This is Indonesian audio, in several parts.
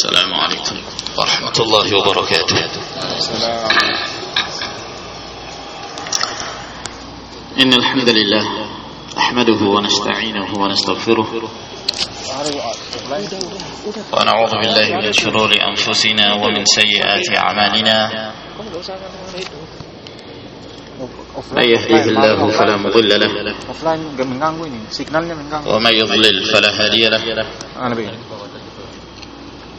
السلام عليكم ورحمة الله وبركاته. إن الحمد لله أحمده ونستعينه ونستغفره ونعوذ بالله من شرور أنفسنا ومن سيئات أعمالنا. من يهديه الله فلا مضل له. ومن يضلل فلا هادي له.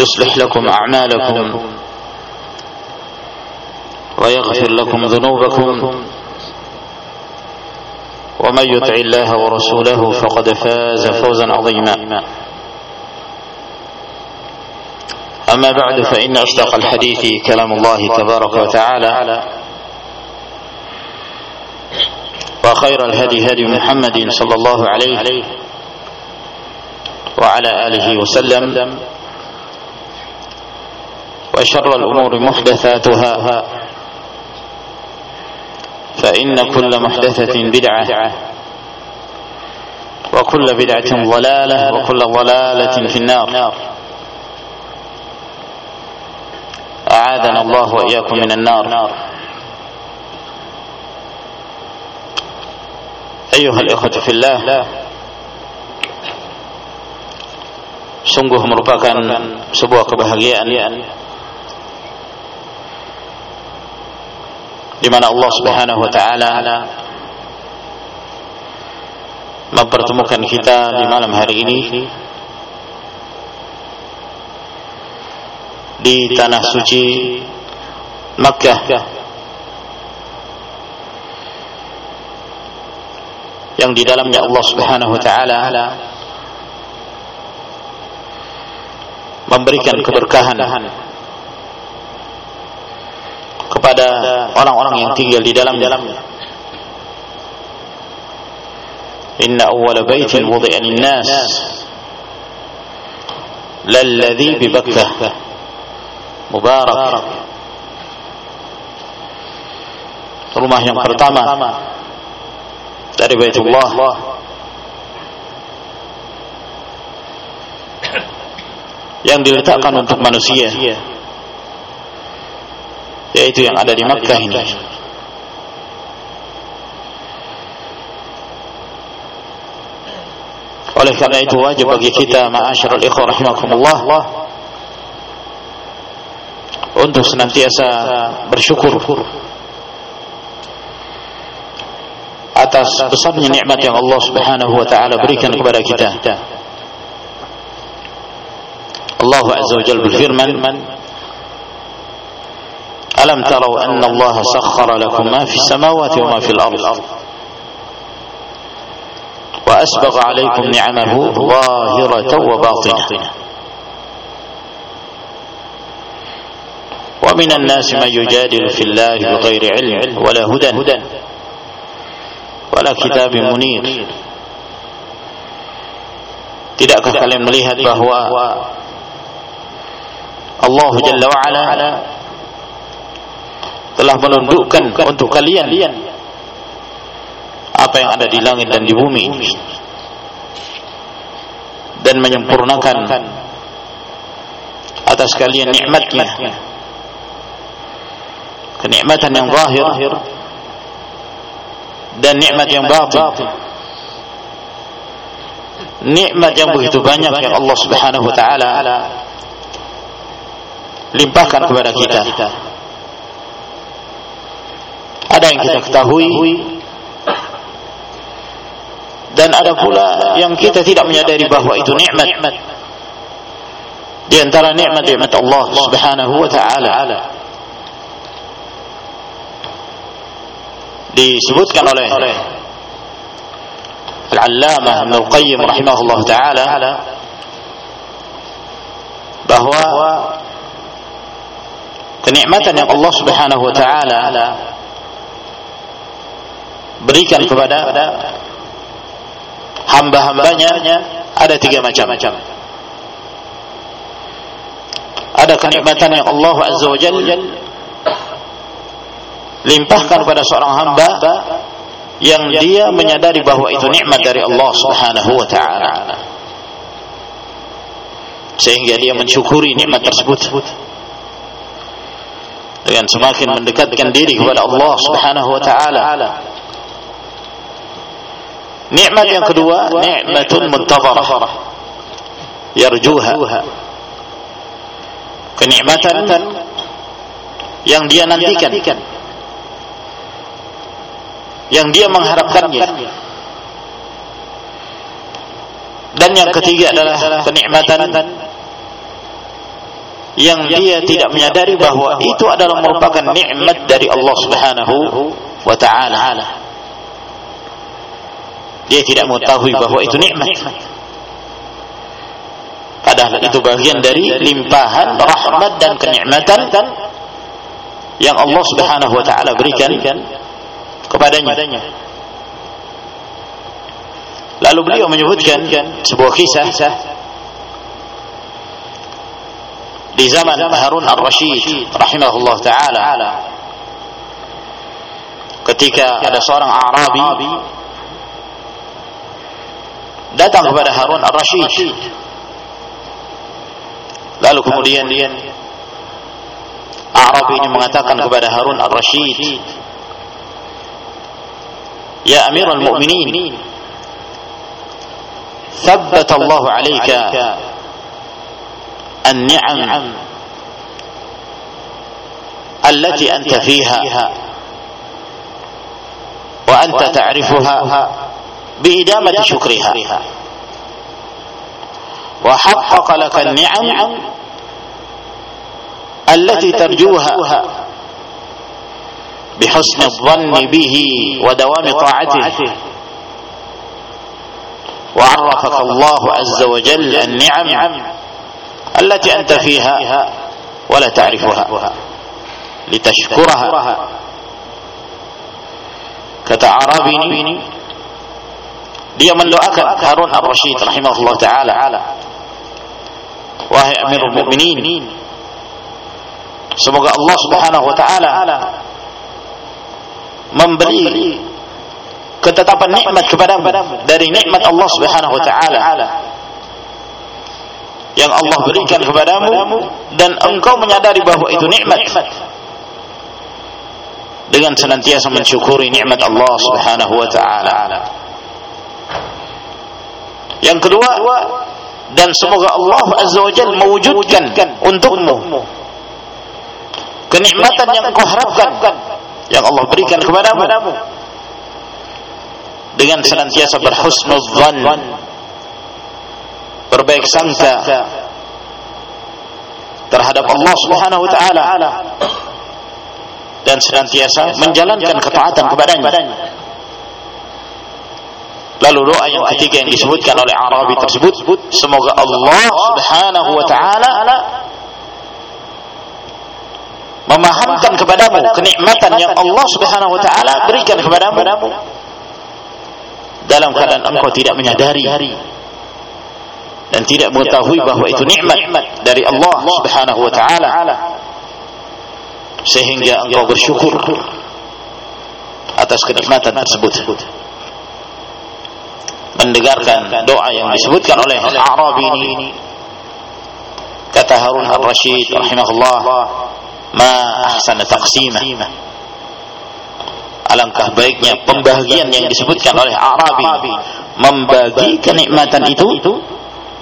يصلح لكم أعمالكم ويغفر لكم ذنوبكم. ومن يطع الله ورسوله فقد فاز فوزا عظيما. أما بعد فإن أصدق الحديث كلام الله تبارك وتعالى وخير الهدي هدي محمد صلى الله عليه وعلى آله وسلم. وشر الأمور محدثاتها. فإن كل محدثة بدعة وكل بدعة ضلالة وكل ضلالة في النار. أعاذنا الله وإياكم من النار. أيها الإخوة في الله sungguh merupakan sebuah kebahagiaan. Di mana Allah Subhanahu wa taala mempertemukan kita di malam hari ini di tanah suci Makkah. Yang di dalamnya Allah Subhanahu wa taala memberikan keberkahan kepada orang-orang yang tinggal di dalamnya. Inna awwala baitin wudi'a lin-nas lalladhi bi Bakkah mubarak. Rumah yang pertama dari Baitullah yang diletakkan untuk manusia yaitu yang ada di Makkah ini. Oleh karena itu wajib bagi kita ma'asyiral ikhwah rahimakumullah untuk senantiasa bersyukur atas besarnya nikmat yang Allah Subhanahu wa taala berikan kepada kita. Allah Azza wa Jalla berfirman ألم تروا أن الله سخر لكم ما في السماوات وما في الأرض. وأسبغ عليكم نعمه ظاهرة وباطنة. ومن الناس من يجادل في الله بغير علم ولا هدى. ولا كتاب منير. Tidakkah kalian melihat bahwa Allah Jalla wa'ala telah menundukkan untuk kalian apa yang ada di langit dan di bumi dan menyempurnakan atas kalian nikmatnya. Kenikmatan yang zahir dan nikmat yang batin. Nikmat yang begitu banyak yang Allah Subhanahu wa taala limpahkan kepada kita ada yang kita ketahui dan ada pula yang kita tidak menyadari bahwa itu nikmat di antara nikmat-nikmat Allah Subhanahu wa taala disebutkan oleh Al-Allamah Ibnu Al-Qayyim rahimahullah taala bahwa kenikmatan yang Allah Subhanahu wa taala berikan kepada hamba-hambanya ada tiga macam. Ada kenikmatan yang Allah Azza wa limpahkan kepada seorang hamba yang dia menyadari bahwa itu nikmat dari Allah Subhanahu wa taala. Sehingga dia mensyukuri nikmat tersebut. Dengan semakin mendekatkan diri kepada Allah Subhanahu wa taala. Nikmat yang kedua, nikmatun muntazarah. Yarjuha. Kenikmatan yang dia nantikan. Yang dia mengharapkannya. Dan yang ketiga adalah kenikmatan yang dia tidak menyadari bahwa itu adalah merupakan nikmat dari Allah Subhanahu wa taala. Dia tidak mengetahui bahwa itu nikmat. Padahal itu bagian dari limpahan rahmat dan kenikmatan yang Allah Subhanahu wa taala berikan kepadanya. Lalu beliau menyebutkan sebuah kisah di zaman Harun Ar-Rasyid rahimahullah taala. Ketika ada seorang Arabi datang kepada Harun Ar-Rasyid lalu kemudian Arabi ini mengatakan kepada Harun Ar-Rasyid Ya Amirul Mu'minin ثبت الله عليك النعم التي أنت فيها وأنت تعرفها بإدامة شكرها. وحقق لك النعم التي ترجوها بحسن الظن به ودوام طاعته. وعرفك الله عز وجل النعم التي أنت فيها ولا تعرفها. لتشكرها. ini dia mendoakan Harun Ar-Rasyid rahimahullah taala wahai Amirul Mukminin semoga Allah Subhanahu wa taala memberi ketetapan nikmat kepadamu dari nikmat Allah Subhanahu wa taala yang Allah berikan kepadamu dan engkau menyadari bahwa itu nikmat dengan senantiasa mensyukuri nikmat Allah Subhanahu wa taala. Yang kedua, dan semoga Allah Azza wa Jalla mewujudkan untukmu kenikmatan yang engkau harapkan yang Allah berikan kepadamu dengan senantiasa berhusnudzan berbaik sangka terhadap Allah Subhanahu wa taala dan senantiasa menjalankan ketaatan kepadanya. Lalu doa yang ketiga yang disebutkan oleh Arabi tersebut, semoga Allah Subhanahu wa taala memahamkan kepadamu kenikmatan yang Allah Subhanahu wa taala berikan kepadamu dalam keadaan engkau tidak menyadari dan tidak mengetahui bahwa itu nikmat dari Allah Subhanahu wa taala sehingga engkau bersyukur atas kenikmatan tersebut mendengarkan doa yang disebutkan oleh Arabi ini. Kata Harun Ar-Rasyid rahimahullah ma ahsana taqsimah alangkah baiknya pembagian yang disebutkan oleh Arabi membagi kenikmatan itu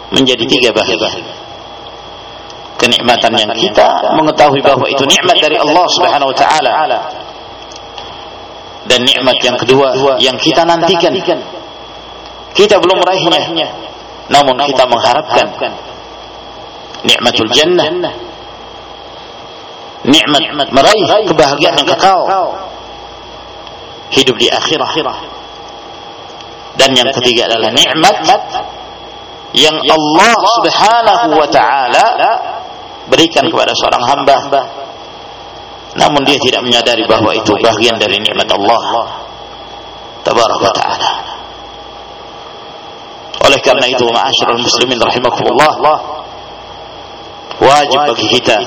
menjadi tiga bagian kenikmatan yang kita mengetahui bahwa itu nikmat dari Allah Subhanahu wa taala. Dan nikmat yang kedua yang kita nantikan kita belum meraihnya. Namun kita mengharapkan nikmatul jannah. nikmat meraih kebahagiaan yang kekal. hidup di akhirah. Dan yang ketiga adalah nikmat yang Allah Subhanahu wa taala berikan kepada seorang hamba. namun dia tidak menyadari bahwa itu bagian dari nikmat Allah. Tabaraka taala oleh karena itu ma'asyiral muslimin rahimakumullah wajib bagi kita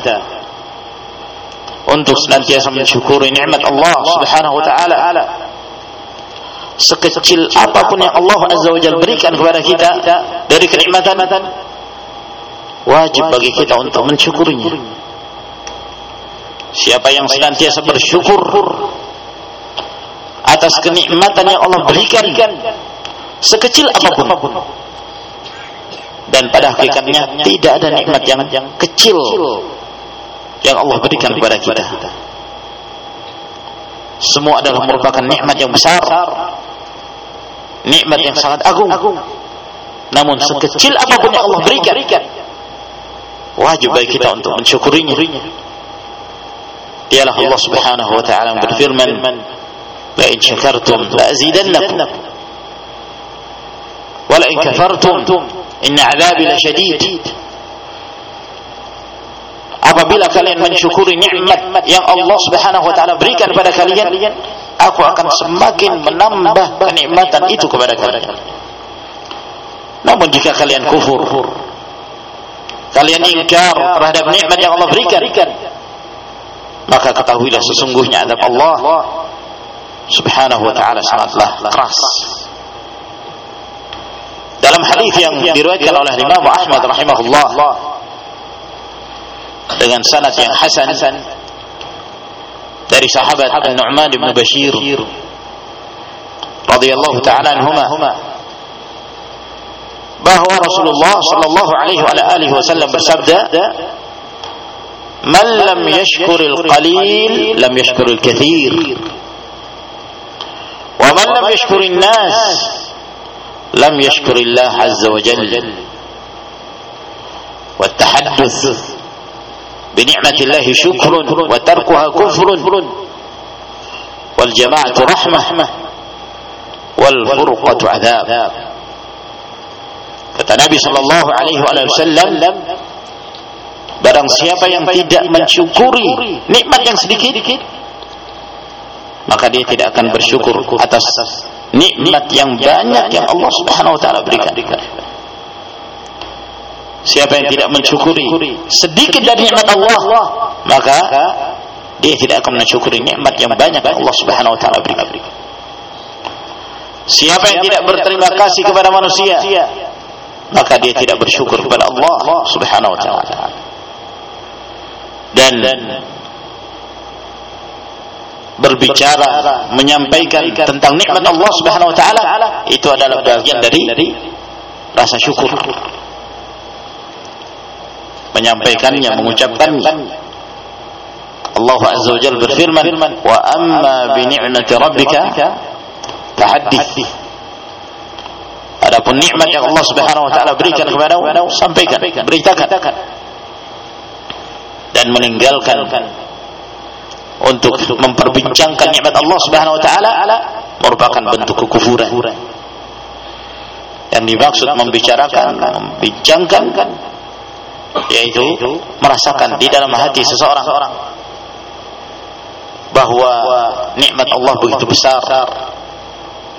untuk senantiasa mensyukuri nikmat Allah Subhanahu wa taala. Sekecil apa pun yang Allah Azza wa Jalla berikan kepada kita dari kenikmatan wajib bagi kita untuk mensyukurinya. Siapa yang senantiasa bersyukur atas kenikmatan yang Allah berikan sekecil apa pun. Dan pada hakikatnya tidak ada nikmat yang kecil yang Allah berikan kepada kita. Semua adalah merupakan nikmat yang besar. nikmat yang sangat agung. namun sekecil apa pun yang Allah berikan wajib bagi kita untuk mensyukurinya. ialah Allah subhanahu wa ta'ala berfirman la in syakartum la azidannakum in kafartum inna azabi la syadid apabila kalian mensyukuri nikmat yang Allah Subhanahu wa taala berikan kepada kalian aku akan semakin menambah kenikmatan itu kepada kalian. Namun jika kalian kufur kalian ingkar terhadap nikmat yang Allah berikan maka ketahuilah sesungguhnya adab Allah Subhanahu wa taala sangatlah keras dalam hadis yang diriwayatkan oleh Imam Ahmad rahimahullah dengan sanad yang hasan dari sahabat An-Nu'man bin Bashir radhiyallahu taala anhuma bahwa Rasulullah sallallahu alaihi wa alihi wasallam bersabda Man lam yashkuril qalil lam yashkuril kathir wa man lam yashkurin nas lam yashkurillah azza wa jalla. Wa tahadduth bi ni'matillahi syukrun wa tarkuha kufrun. Wal jama'atu kata Nabi sallallahu alaihi wasallam barang siapa yang tidak mensyukuri nikmat yang sedikit maka dia tidak akan bersyukur atas nikmat yang banyak yang Allah Subhanahu wa taala berikan. Siapa yang tidak mensyukuri sedikit dari nikmat Allah maka dia tidak akan mensyukuri nikmat yang banyak yang Allah Subhanahu wa taala berikan. siapa yang tidak berterima kasih kepada manusia maka dia tidak bersyukur kepada Allah Subhanahu wa taala. Dan berbicara menyampaikan tentang nikmat Allah Subhanahu wa taala itu adalah bagian dari rasa syukur. Menyampaikannya mengucapkannya Allah Azza wa Jalla berfirman wa amma bi ni'mati rabbika fahaddits adapun nikmat yang Allah Subhanahu wa taala berikan kepadamu sampaikan beritakan. Dan meninggalkan untuk memperbincangkan nikmat Allah Subhanahu wa taala merupakan bentuk kekufuran yang dimaksud membicarakan membincangkan yaitu merasakan di dalam hati seseorang bahwa nikmat Allah begitu besar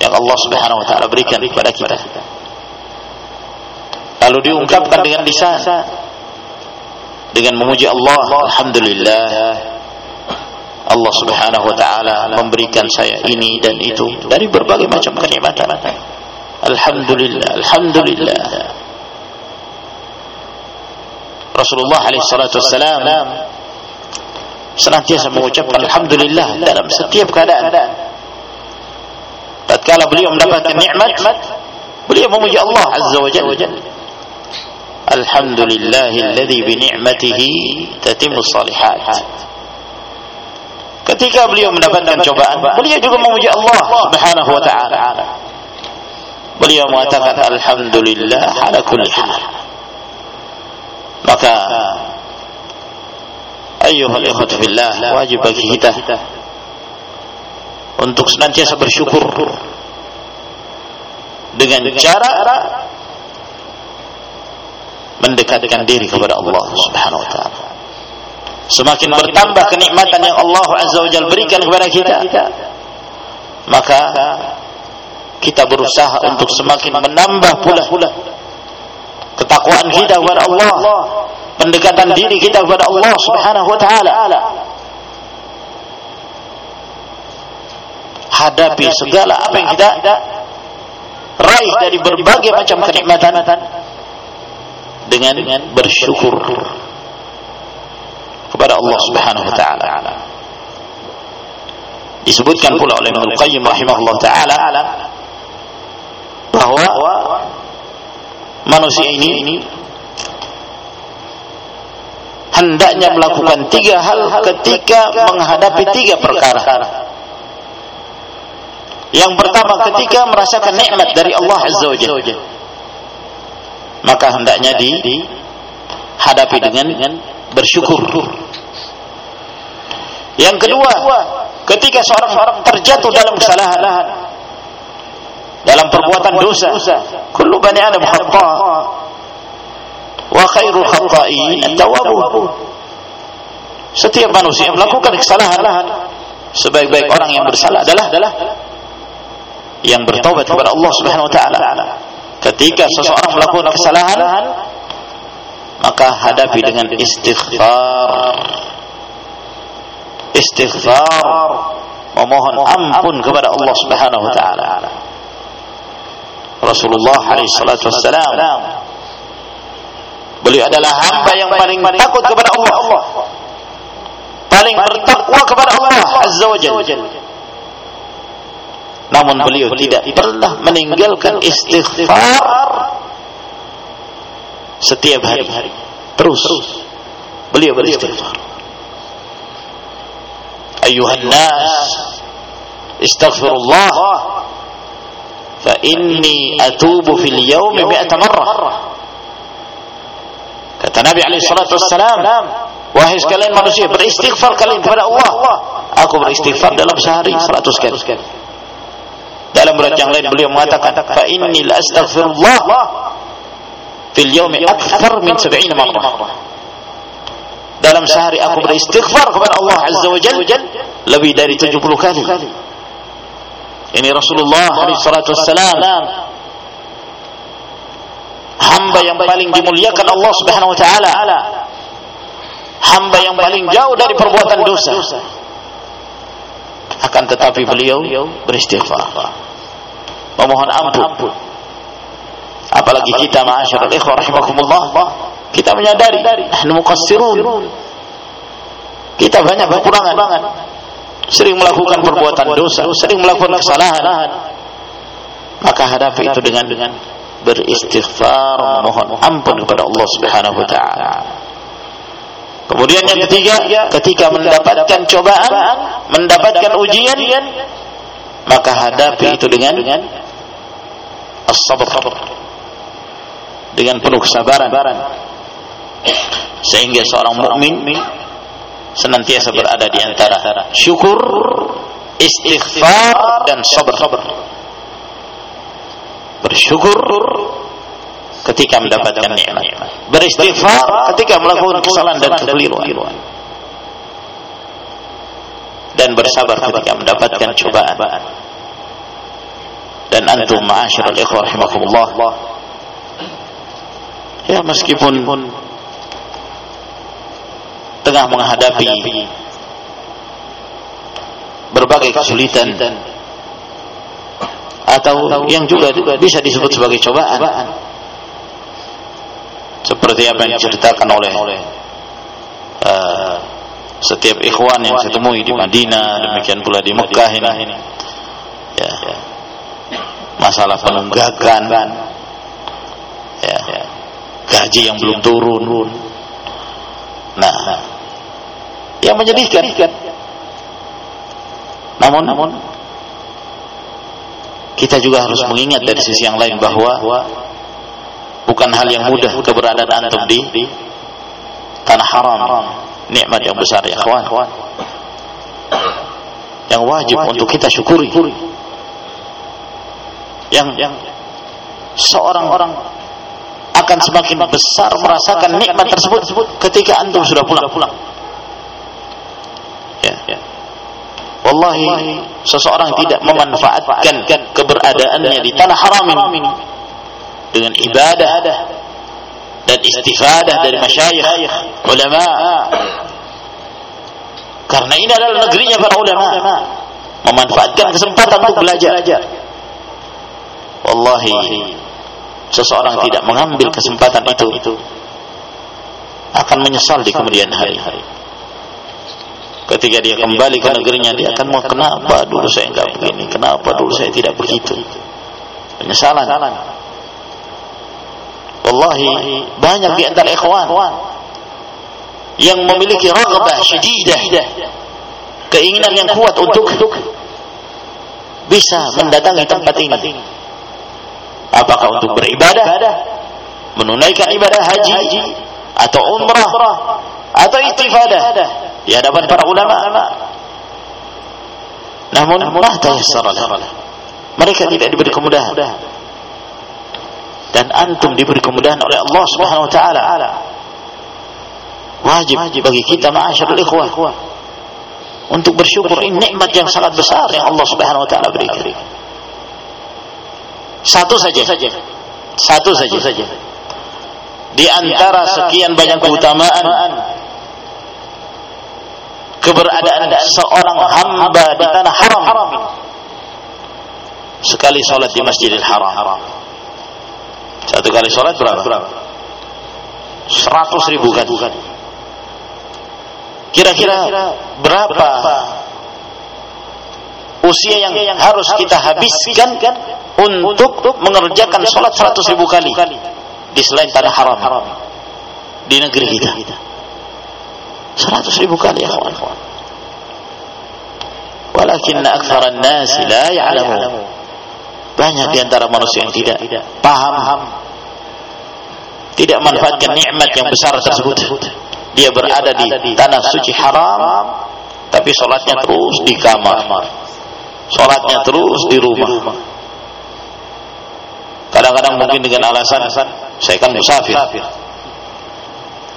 yang Allah Subhanahu wa taala berikan kepada kita. Lalu diungkapkan dengan lisan dengan memuji Allah, alhamdulillah. Allah Subhanahu wa taala memberikan saya ini dan itu dari berbagai macam kenikmatan. Alhamdulillah, alhamdulillah. Rasulullah alaihi salatu wassalam senantiasa mengucapkan alhamdulillah dalam setiap keadaan. Tatkala beliau mendapatkan nikmat, beliau memuji Allah azza wa jalla. alhamdulillahilladzi bi ni'matihi tatimmu shalihat ketika beliau mendapatkan cobaan beliau juga memuji Allah subhanahu wa ta'ala beliau mengatakan alhamdulillah ala kulli hal maka ayyuhal ikhwatu fillah wajib bagi kita untuk senantiasa bersyukur dengan cara mendekatkan diri kepada Allah Subhanahu wa taala. Semakin bertambah kenikmatan yang Allah Azza wa Jalla berikan kepada kita, maka kita berusaha untuk semakin menambah pula ketakwaan kita kepada Allah, pendekatan diri kita kepada Allah Subhanahu wa taala. Hadapi segala apa yang kita raih dari berbagai macam kenikmatan dengan bersyukur kepada Allah Subhanahu wa taala. Disebutkan pula oleh Ibnu Qayyim rahimahullah taala bahwa manusia ini hendaknya melakukan tiga hal ketika menghadapi tiga perkara. Yang pertama ketika merasakan nikmat dari Allah Azza wa Jalla. Maka hendaknya dihadapi dengan bersyukur. Yang kedua, ketika seorang terjatuh dalam kesalahan dalam perbuatan dosa, kullu bani adam khata wa khairul khata'in at-tawwabun. Setiap manusia melakukan kesalahan. Sebaik-baik orang yang bersalah adalah yang bertobat kepada Allah Subhanahu wa taala. Ketika seseorang melakukan kesalahan, maka hadapi dengan istighfar. Istighfar memohon ampun kepada Allah Subhanahu wa taala. Rasulullah alaihi salatu wassalam beliau adalah hamba yang paling takut kepada Allah. Paling bertakwa kepada Allah Azza wa Jalla. Namun beliau tidak pernah meninggalkan istighfar setiap hari. Terus beliau beristighfar. أيها الناس استغفر الله فإني أتوب في اليوم مئة مرة. كتا نبي عليه الصلاة والسلام وهيش كلام منوشيه بالاستغفار كلام كبدا الله. اكو بالاستغفار دلم سهري سلاتوس كلام dalam رجع yang lain beliau mengatakan fa inni la astaghfirullah fil yawmi akthar min 70 marrah. Dalam sehari aku beristighfar kepada Allah Azza wa Jalla lebih dari 70 kali. Ini Rasulullah wassalam. Hamba yang paling dimuliakan Allah Subhanahu wa taala. Hamba yang paling jauh dari perbuatan dosa. Akan tetapi beliau beristighfar. Memohon ampun. Apalagi kita ma'asyiral ikhwah rahimakumullah kita menyadari nahnu muqassirun kita banyak kekurangan sering melakukan perbuatan dosa sering melakukan kesalahan maka hadapi itu dengan dengan beristighfar memohon ampun kepada Allah Subhanahu wa taala. Kemudian yang ketiga, ketika mendapatkan cobaan, mendapatkan ujian, maka hadapi itu dengan as-sabr. Dengan penuh kesabaran. Sehingga seorang mukmin senantiasa berada di antara syukur, istighfar dan sabar. Bersyukur ketika mendapatkan nikmat. beristighfar ketika melakukan kesalahan dan kekeliruan. dan bersabar ketika mendapatkan cobaan. dan antum ma'asyiral ikhwah rahimakumullah. ya meskipun tengah menghadapi berbagai kesulitan atau yang juga bisa disebut sebagai cobaan. Seperti apa yang diceritakan oleh uh, setiap ikhwan yang saya temui di Madinah demikian pula di Mekah ini. Ya, masalah penunggakan. Ya, gaji yang belum turun. Yang menyedihkan. Namun, kita juga harus mengingat dari sisi yang lain bahwa bukan hal yang mudah keberadaan antum di tanah haram. Nikmat yang besar ya kawan. Yang wajib untuk kita syukuri. Yang yang seorang orang akan semakin besar merasakan nikmat tersebut ketika antum sudah pulang ya. Wallahi seseorang tidak memanfaatkan keberadaannya di tanah haram ini dengan ibadah dan istifadah dari masyayikh ulama. Karena ini adalah negerinya para ulama. memanfaatkan kesempatan untuk belajar. wallahi seseorang tidak mengambil kesempatan itu akan menyesal di kemudian hari ketika dia kembali ke negerinya dia akan mau kenapa dulu saya enggak begini? Kenapa dulu saya tidak begitu? Penyesalan wallahi banyak di antara ikhwan yang memiliki raghbah syadidah keinginan yang kuat untuk bisa mendatangi tempat ini. Apakah untuk beribadah menunaikan ibadah haji atau umrah atau istifadah di hadapan para ulama. Namun la tayassara mereka tidak diberi kemudahan. dan antum diberi kemudahan oleh Allah Subhanahu wa taala. Wajib bagi kita ma'asyarul ikhwah untuk bersyukur ini nikmat yang sangat besar yang Allah Subhanahu wa taala berikan. Satu saja. Satu saja. Di antara sekian banyak keutamaan keberadaan seorang hamba di tanah haram sekali sholat di Masjidil Haram satu kali sholat berapa? Seratus ribu kan? Kira-kira berapa usia yang harus kita habiskan untuk mengerjakan sholat seratus ribu kali di selain tanah haram di negeri kita? Seratus ribu kali ya kawan. Walakin aksaran nasi la ya'lamu banyak di antara manusia yang tidak paham, tidak manfaatkan nikmat yang besar tersebut. Dia berada di tanah suci haram, tapi sholatnya terus di kamar, sholatnya terus di rumah. Kadang-kadang mungkin dengan alasan saya kan musafir.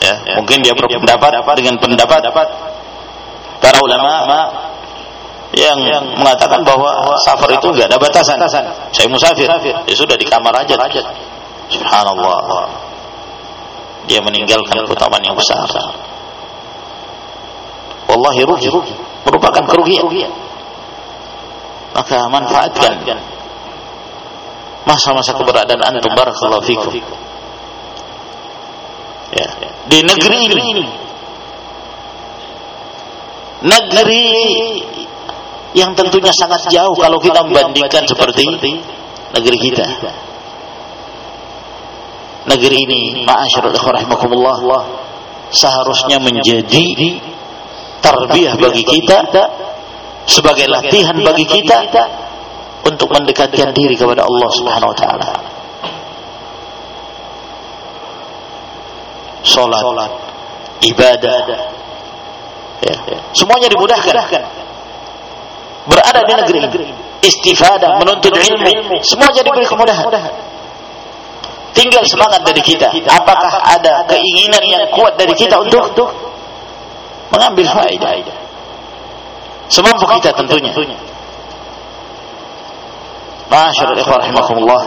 Ya, mungkin dia berpendapat dengan pendapat para ulama yang, yang mengatakan bahwa safar itu enggak ada batasan. Saya musafir, ya sudah di kamar aja. Subhanallah. Dia meninggalkan keutamaan yang besar. Wallahi rugi, merupakan kerugian. Maka manfaatkan masa-masa keberadaan antum barakallahu fikum. Ya, di negeri ini negeri yang tentunya sangat jauh kalau kita membandingkan seperti negeri kita. Negeri ini, ma'asyarul seharusnya menjadi tarbiyah bagi kita sebagai latihan bagi kita untuk mendekatkan diri kepada Allah Subhanahu wa taala. Salat, ibadah, ya, semuanya dimudahkan. Berada di negeri ini. istifadah menuntut ilmu. semua jadi beri kemudahan. tinggal semangat dari kita. apakah ada keinginan yang kuat dari kita untuk mengambil faedah? semampu kita tentunya. Masyaallah ikhwan rahimakumullah.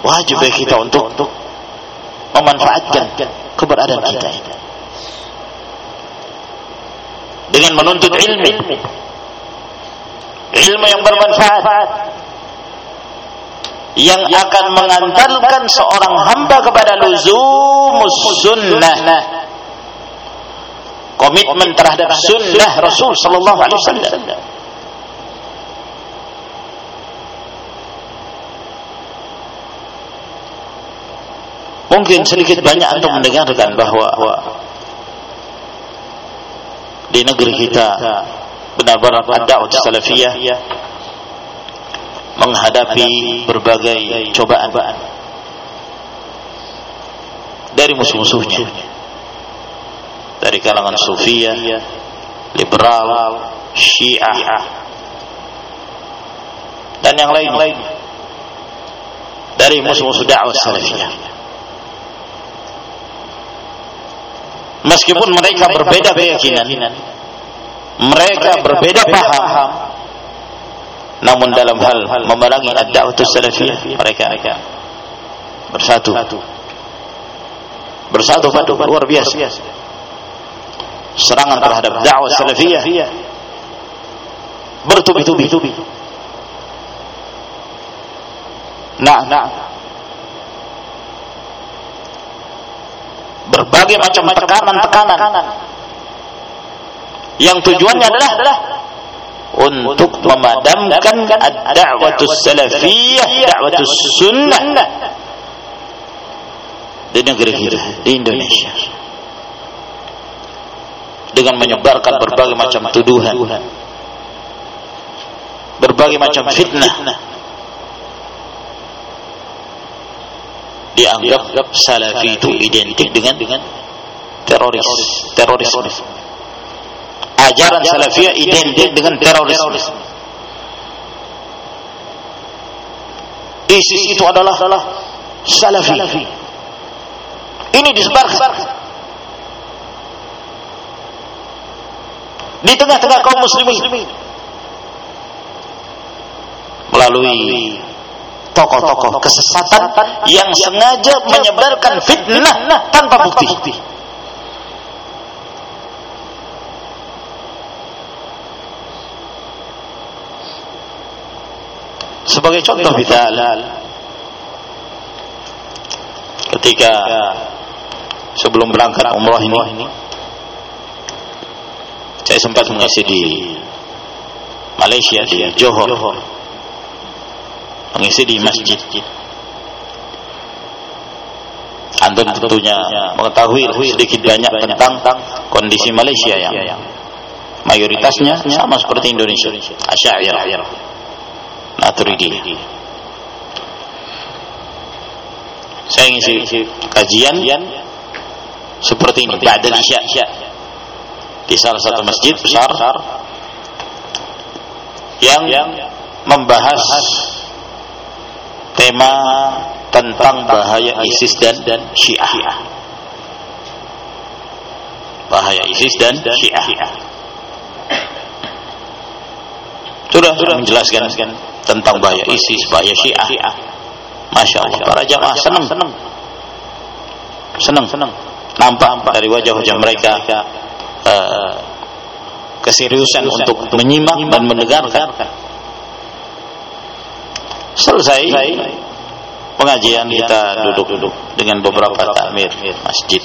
Wajib bagi kita untuk memanfaatkan keberadaan kita dengan menuntut ilmu ilmu yang bermanfaat. Yang akan mengantarkan seorang hamba kepada luzumus sunnah. Komitmen terhadap sunnah Rasul sallallahu alaihi wasallam mungkin sedikit banyak antum mendengarkan bahwa di negeri kita benar-benar ada salafiyah menghadapi berbagai cobaan dari musuh-musuhnya. Dari kalangan sufiyah liberal syiah dan yang lain-lain dari musuh-musuh dakwah salafiyah meskipun mereka berbeda keyakinan. mereka berbeda paham. namun dalam hal memerangi ad-da'wah salafiyah mereka bersatu. bersatu. Padu luar biasa. Serangan terhadap dakwah salafiyah bertubi-tubi. Nah. Nah berbagai macam tekanan-tekanan yang tujuannya adalah untuk memadamkan ad-da'watus salafiyah, da'watus sunnah di negeri kita, di Indonesia. Dengan menyebarkan berbagai macam tuduhan, berbagai macam fitnah, dianggap salafi itu identik dengan dengan teroris, terorisme. Ajaran salafiyah identik dengan terorisme. ISIS itu adalah salafi. Ini disebarkan. Di tengah-tengah kaum muslimin. Melalui tokoh-tokoh kesesatan yang sengaja menyebarkan fitnah tanpa bukti. Sebagai contoh vital ketika sebelum berangkat umrah ini saya sempat mengisi di Malaysia di Johor mengisi di masjid. Antum tentunya mengetahui sedikit banyak tentang kondisi Malaysia yang mayoritasnya sama seperti Indonesia. Asy'ariyah Maturidi saya ngisi kajian seperti ini. ba'da isya. Di salah satu masjid besar yang membahas tema tentang bahaya ISIS dan Syiah. Bahaya ISIS dan Syiah. Sudah sudah menjelaskan tentang bahaya ISIS, bahaya Syiah. Masya Allah, para jamaah senang. senang. Senang. Senang. Nampak dari wajah-wajah mereka uh, keseriusan untuk menyimak dan mendengarkan selesai pengajian kita duduk-duduk dengan beberapa takmir masjid.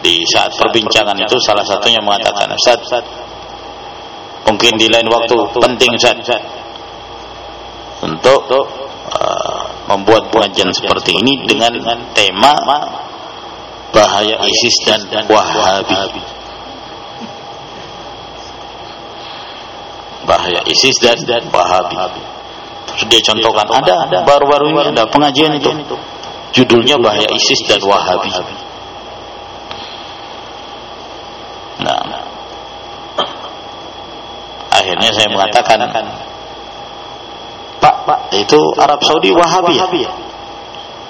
Di saat perbincangan itu salah satunya mengatakan Ustaz mungkin di lain waktu penting Ustaz untuk uh, membuat pengajian seperti ini dengan tema bahaya ISIS dan Wahabi bahaya ISIS dan, Wahabi. Terus dia contohkan ada baru-baru ini ada pengajian itu judulnya bahaya ISIS dan Wahabi. Nah, akhirnya saya mengatakan Pak, Pak, itu Arab Saudi Wahabi ya?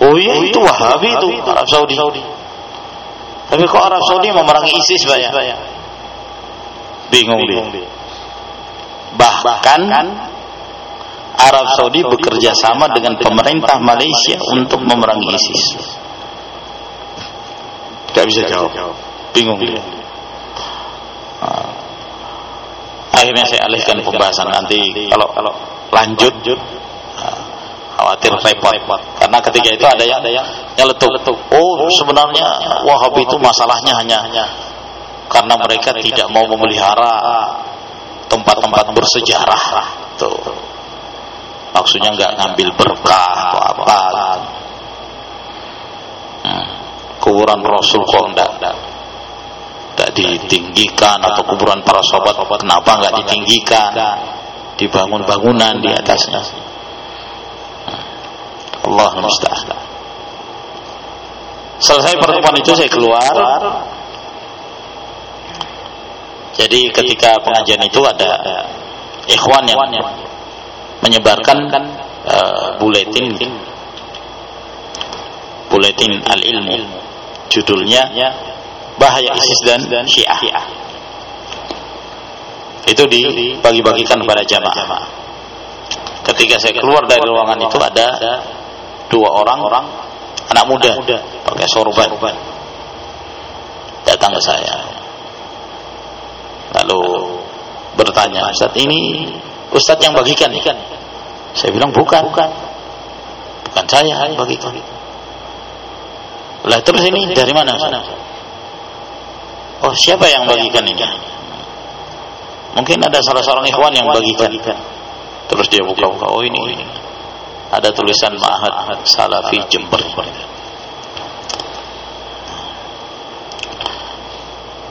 Oh iya, itu Wahabi itu Arab Saudi. Tapi kok Arab Saudi memerangi ISIS Pak ya? Bingung dia. Bahkan Arab Saudi bekerja sama dengan pemerintah Malaysia untuk memerangi ISIS. Tidak bisa jawab. Bingung dia. Akhirnya saya alihkan pembahasan. nanti kalau kalau lanjut khawatir repot. karena ketika itu ada yang ada yang nyeletuk oh sebenarnya Wahabi itu masalahnya hanya karena mereka tidak mau memelihara tempat-tempat bersejarah. Tuh. Maksudnya nggak ngambil berkah atau apa hmm. kuburan Rasul kok enggak enggak ditinggikan atau kuburan para sahabat kenapa nggak ditinggikan? Dibangun bangunan di atasnya. Hmm. Allah musta'an selesai pertemuan itu saya keluar jadi ketika pengajian itu ada ikhwan yang menyebarkan uh, buletin. Buletin al-ilmu. Judulnya bahaya ISIS dan Syiah. Itu dibagi-bagikan kepada jamaah. Ketika saya keluar dari ruangan itu ada dua orang anak muda pakai sorban. Datang ke saya lalu bertanya Ustaz ini Ustadz yang bagikan ikan. Saya bilang bukan, bukan. Bukan saya yang bagikan. Lah terus ini dari mana? Oh siapa yang bagikan ini? Mungkin ada salah seorang ikhwan yang bagikan. Terus dia buka-buka. Oh ini, ini. Ada tulisan Ma'had Salafi Jember.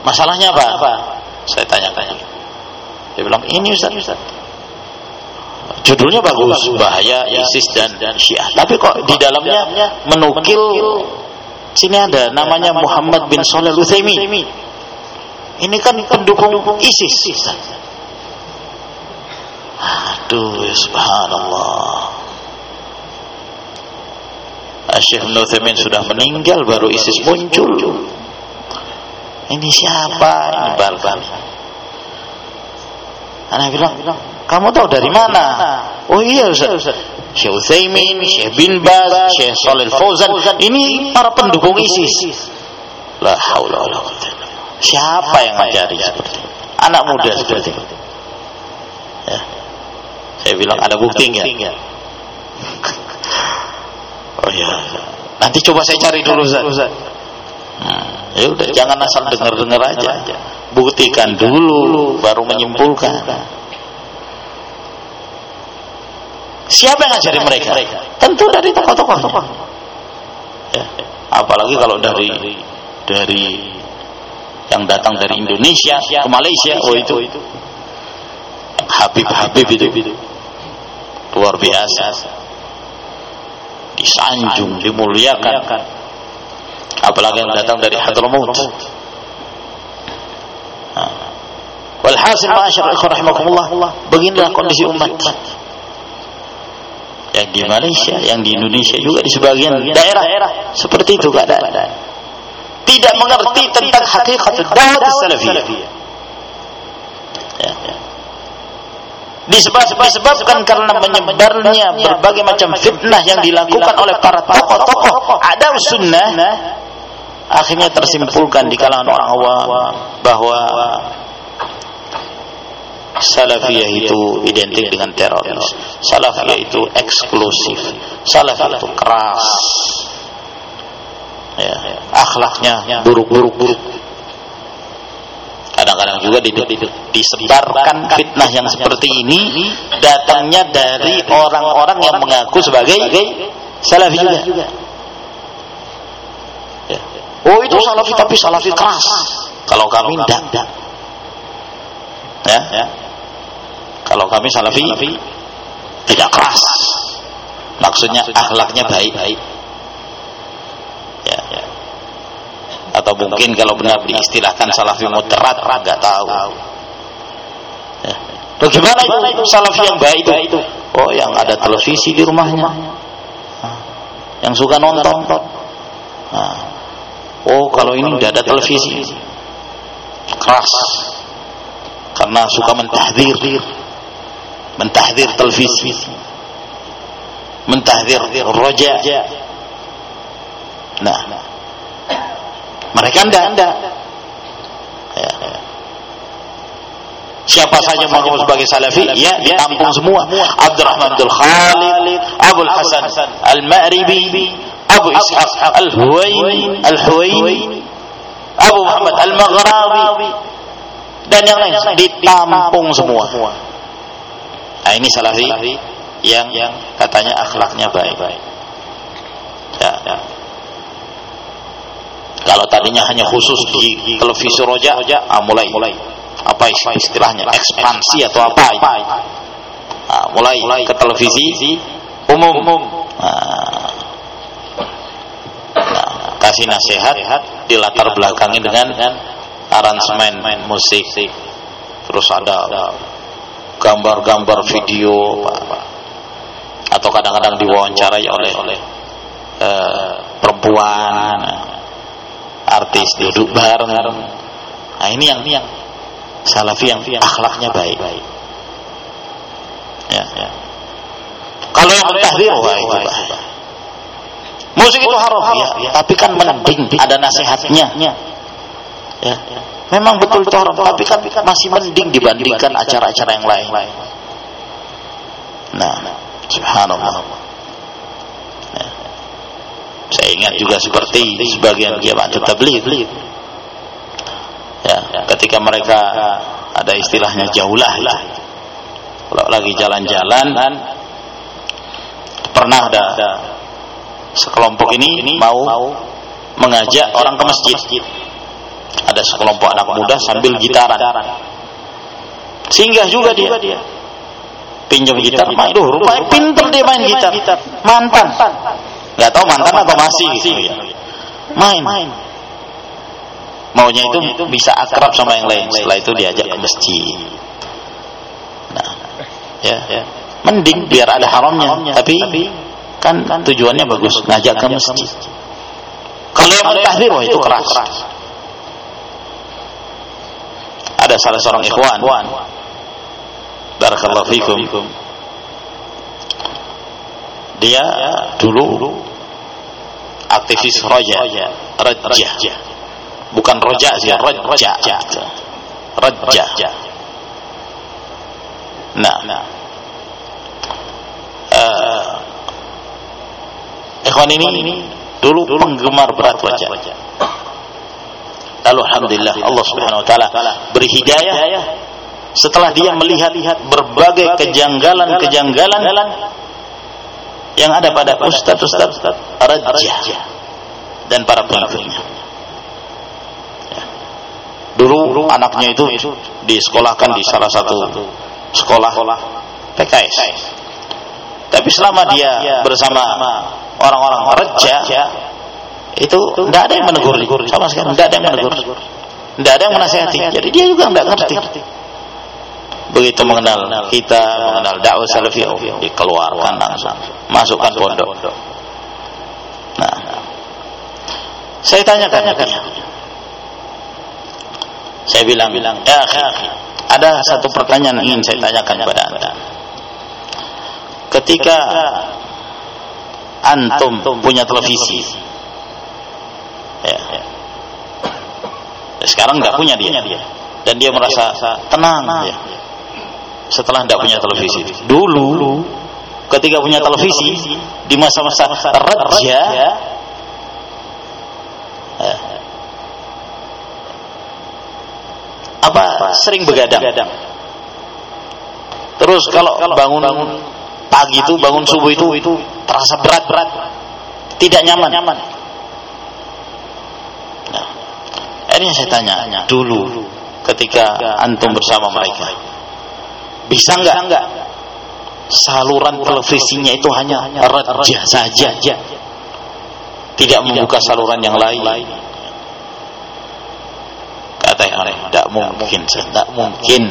Masalahnya apa? Saya tanya-tanya. Dia bilang, ini Ustaz, Ustaz judulnya bagus bahaya ISIS dan Syiah. Tapi kok di dalamnya menukil sini ada namanya Muhammad bin Shalih Utsaimin ini kan pendukung ISIS. Aduh ya subhanallah. Syekh Utsaimin sudah meninggal baru ISIS muncul ini siapa ini bal-bal anak bilang kamu tahu dari mana? Oh iya Ustaz. Syekh Utsaimin, Syekh bin Baz, Syekh Shalih Fauzan, ini para pendukung ISIS. La haula wala quwwata Siapa yang ngajari seperti? Anak muda seperti itu. Ya. Saya bilang ada bukti enggak? oh iya. Nanti coba saya cari dulu Ustaz. Ya udah jangan asal dengar-dengar aja. Buktikan dulu baru menyimpulkan. Siapa yang ngajari mereka? Tentu dari tokoh-tokoh. Ya. Apalagi kalau dari dari yang datang dari Indonesia ke Malaysia, oh itu Habib Habib itu luar biasa. Disanjung, dimuliakan. Apalagi yang datang dari Hadramaut. Walhasil ma'asyar ikhwan rahimakumullah, beginilah kondisi umat yang di Malaysia, yang di Indonesia juga di sebagian daerah seperti itu keadaan. Tidak mengerti tentang hakikat dakwah salafiyah. Ya. Disebab, disebabkan karena menyebarnya berbagai macam fitnah yang dilakukan oleh para tokoh-tokoh ada sunnah akhirnya tersimpulkan di kalangan orang awam bahwa Salafiyah itu identik dengan teroris. Salafiyah itu eksklusif. Salafiyah itu keras. Ya, akhlaknya buruk-buruk juga disebarkan fitnah yang seperti ini datangnya dari orang-orang yang mengaku sebagai salafi juga. Ya. Oh itu salafi tapi salafi keras. Kalau kami tidak. Ya, ya. Kalau kami salafi, tidak keras. Maksudnya akhlaknya baik. Ya. ya. Atau mungkin kalau benar diistilahkan salafi muterat, nggak tahu. Ya. Itu salafi yang baik itu? Oh, yang ada televisi di rumahnya. Yang suka nonton. Nah. Oh, kalau ini tidak ada televisi. Keras. Karena suka mentahdir mentahdir televisi mentahdir roja nah mereka anda anda ya. siapa saja mau sebagai salafi ya ditampung semua. Abdurrahman Abdul Khalid Abu Hasan Al-Ma'ribi Abu Ishaq Al-Huwaini Al-Huwaini. Abu Muhammad Al-Maghrabi. Dan yang lain ditampung semua. Nah ini salafi yang yang katanya akhlaknya baik. Ya, ya. Kalau tadinya hanya khusus di televisi roja, ah, mulai mulai. apa istilahnya ekspansi atau apa? Ah, mulai ke televisi umum. Nah, nah, kasih nasihat di latar belakangi dengan aransemen musik. terus ada gambar-gambar video atau kadang-kadang diwawancarai oleh oleh uh, perempuan artis duduk bareng nah ini yang yang salafi yang akhlaknya baik. Ya, ya. kalau yang mentahdir wah itu bahaya musik itu haram ya, ya, tapi kan mending ada nasihatnya. Ya, ya. Memang betul itu haram, tapi kan masih mending dibandingkan acara-acara yang lain. Nah, subhanallah. Ya. Saya ingat juga seperti sebagian jamaah tabligh. Ya, ketika mereka ada istilahnya jaulah lah. Kalau lagi jalan-jalan pernah ada sekelompok ini mau mengajak orang ke masjid ada sekelompok anak muda sambil gitaran singgah juga dia pinjam gitar main rupanya pinter dia main gitar mantan nggak tahu mantan atau masih gitu ya. Main. Maunya itu bisa akrab sama yang lain. setelah itu diajak ke masjid. Nah ya. Mending biar ada haramnya. tapi kan tujuannya bagus ngajak ke masjid. kalau yang mentahdir itu keras. ada salah seorang ikhwan. barakallahu fikum. Dia dulu aktivis roja. Raja bukan roja sih raja raja nah. Uh, ikhwan ini dulu penggemar berat raja Lalu alhamdulillah Allah Subhanahu wa taala beri hidayah setelah dia melihat berbagai kejanggalan-kejanggalan yang ada pada ustaz-ustaz raja dan para pengikutnya. Ya. Dulu anaknya itu disekolahkan di salah satu sekolah PKS. Tapi selama dia bersama orang-orang raja itu tidak ada yang menegur sama sekali tidak ada yang menegur. tidak ada yang menasihati. jadi dia juga tidak ngerti begitu mengenal kita mengenal dakwah salafi dikeluarkan langsung masukkan pondok. nah. Saya tanyakan saya bilang bilang ya ada satu pertanyaan ingin saya tanyakan kepada anda. Ketika antum punya televisi ya. ya. sekarang nggak punya dia. dan dia merasa tenang ya. Setelah tidak punya televisi dulu ketika punya televisi di masa-masa raja ya. apa sering begadang terus kalau bangun pagi itu bangun subuh itu itu terasa berat berat tidak nyaman nyaman ini saya tanya dulu ketika antum bersama mereka bisa nggak? Saluran televisinya itu hanya raja saja. Tidak membuka saluran yang lain. Kata yang lain tidak mungkin tidak mungkin.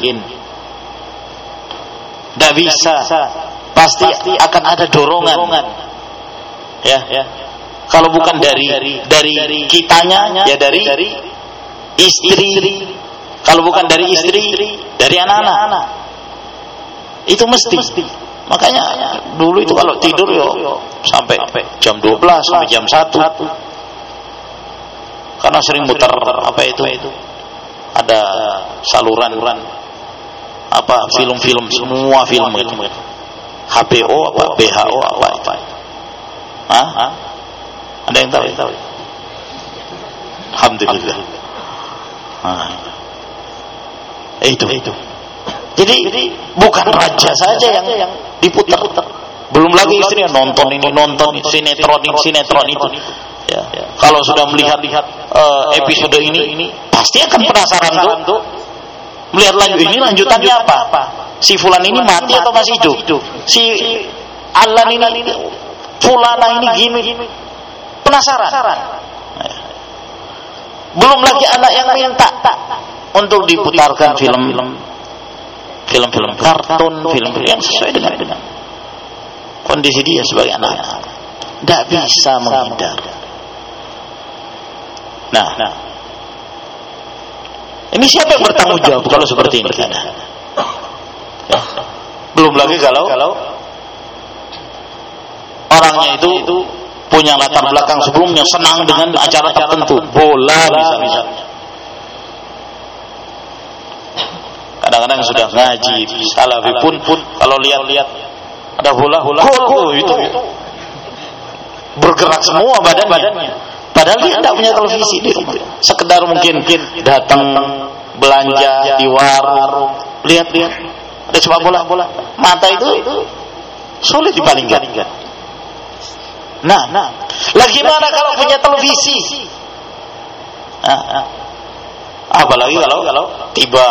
Tidak bisa. Pasti akan ada dorongan. Ya. Kalau bukan dari dari kitanya ya dari istri. kalau bukan dari istri dari anak-anak itu mesti. Makanya dulu itu kalau tidur yo sampai jam 12 sampai jam 1 karena sering muter apa itu? ada saluran apa film-film semua film itu HBO apa BHO apa itu? Hah? ada yang tahu? Alhamdulillah. Nah, itu. itu. Jadi, Jadi bukan raja saja yang yang diputar. belum lagi istrinya nonton ini nonton sinetron ini sinetron itu. ya. kalau sudah melihat uh, episode ini pasti akan penasaran tuh. melihat lanjut ini lanjutannya apa? si fulan ini mati atau masih hidup? si Alan ini fulana ini gini penasaran? Belum lagi anak yang minta untuk diputarkan film film-film kartun film-film yang sesuai dengan dengan kondisi dia sebagai anak. Tidak bisa menghindar. Nah, nah. Ini siapa yang bertanggung jawab kalau seperti ini. Ya. belum lagi kalau orangnya itu punya latar belakang sebelumnya senang dengan acara tertentu. Bola misalnya kadang-kadang sudah ngaji salafi pun pun kalau lihat-lihat ada oh, itu bergerak semua badannya. Padahal dia tidak punya televisi di rumah sekedar mungkin datang belanja di warung. lihat-lihat ada sepak bola. bola. Mata itu sulit dipalingkan Nah, nah. Lagi mana kalau punya televisi? Nah, nah. Apalagi kalau tiba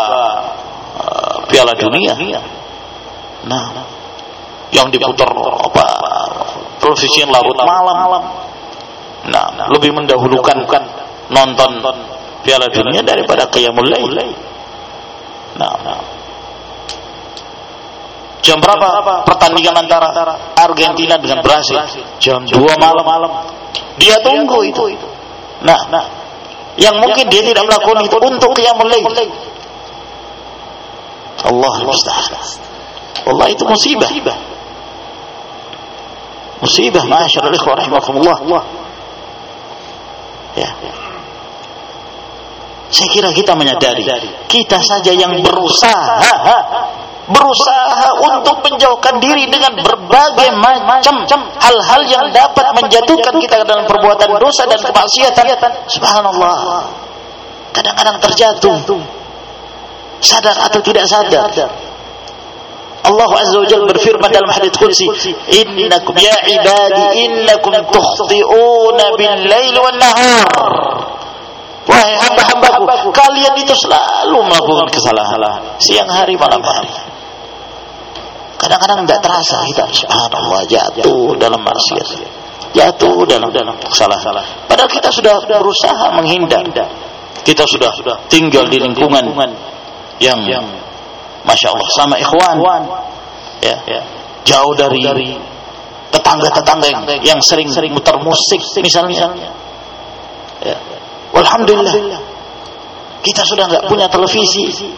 Piala Dunia. Nah, yang diputar apa yang larut malam. Nah, lebih mendahulukan nonton Piala Dunia daripada Qiyamul Lail. Nah. Jam berapa pertandingan antara Argentina dengan Brasil? Jam 2 malam. Dia tunggu itu. Nah, nah. Yang mungkin dia tidak melakukan itu untuk qiyamul lail. Allah musta'an. Allah itu musibah. Musibah, masyaallah ikhwah rahimakumullah. Ya. Saya kira kita menyadari, kita saja yang berusaha berusaha untuk menjauhkan diri dengan berbagai macam hal-hal yang dapat menjatuhkan kita dalam perbuatan dosa dan kemaksiatan. Subhanallah. Kadang-kadang terjatuh. Sadar atau tidak sadar. Allah Azza wa Jalla berfirman dalam hadis qudsi, "Innakum ya ibadi innakum tukhti'una bil lail wan nahar." Wahai hamba-hambaku, kalian itu selalu melakukan kesalahan siang hari malam hari. Kadang-kadang tidak terasa kita subhanallah jatuh dalam maksiat. Jatuh dalam dalam salah-salah. Padahal kita sudah berusaha menghindar. Kita sudah tinggal di lingkungan yang yang Masya Allah sama ikhwan. Ya, ya. jauh dari tetangga-tetangga yang, yang sering sering muter musik misalnya. ya. Alhamdulillah. Kita sudah nggak punya televisi.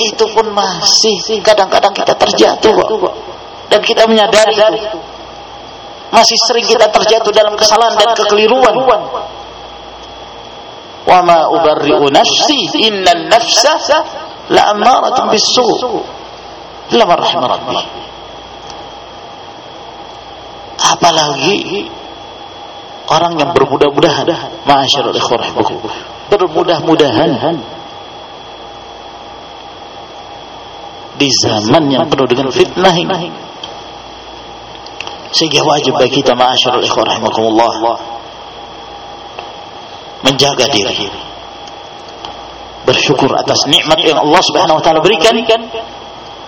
itu pun masih kadang-kadang kita terjatuh kok. Dan kita menyadari itu. Masih sering kita terjatuh dalam kesalahan dan kekeliruan. Wa ma ubarri'u nafsi inna nafsa la amaratun bisu. La marham rabbi. Apalagi orang yang bermudah-mudahan, masyaallah ikhwah bermudah-mudahan di zaman yang penuh dengan fitnah ini sehingga wajib bagi kita ma'asyarul ikhwan rahimakumullah menjaga diri. Bersyukur atas nikmat yang Allah Subhanahu wa taala berikan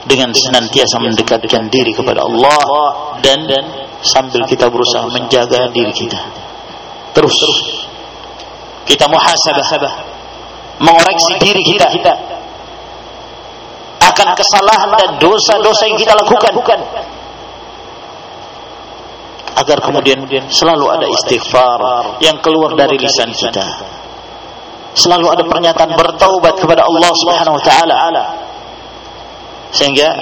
dengan senantiasa mendekatkan diri kepada Allah dan sambil kita berusaha menjaga diri kita. Terus kita muhasabah mengoreksi diri kita akan kesalahan dan dosa-dosa yang kita lakukan agar kemudian selalu ada istighfar yang keluar dari lisan kita. selalu ada pernyataan bertaubat kepada Allah Subhanahu wa taala. Sehingga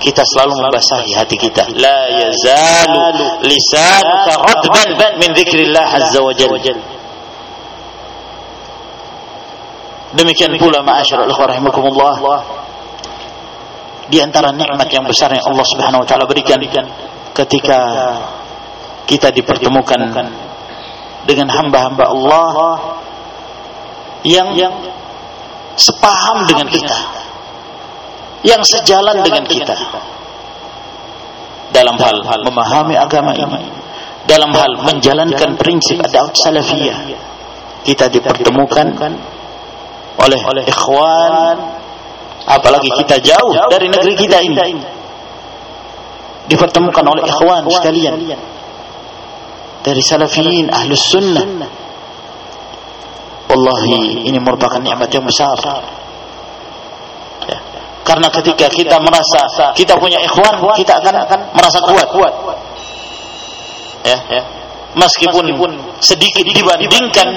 kita selalu membasahi hati kita. la yazalu lisanuka radban min dzikrillah azza wa jalla Demikian pula ma'asyiral ikhwah rahimakumullah. Di antara nikmat yang besar yang Allah Subhanahu wa taala berikan ketika kita dipertemukan dengan hamba-hamba Allah yang sepaham dengan kita, yang sejalan dengan kita. dalam hal memahami agama ini dalam hal menjalankan prinsip dakwah salafiyah kita dipertemukan oleh ikhwan apalagi kita jauh dari negeri kita ini dipertemukan oleh ikhwan sekalian. dari salafiyin ahlus sunnah. Wallahi ini merupakan nikmat yang besar. ya. karena ketika kita merasa kita punya ikhwan kita akan merasa kuat. Ya, ya. meskipun sedikit dibandingkan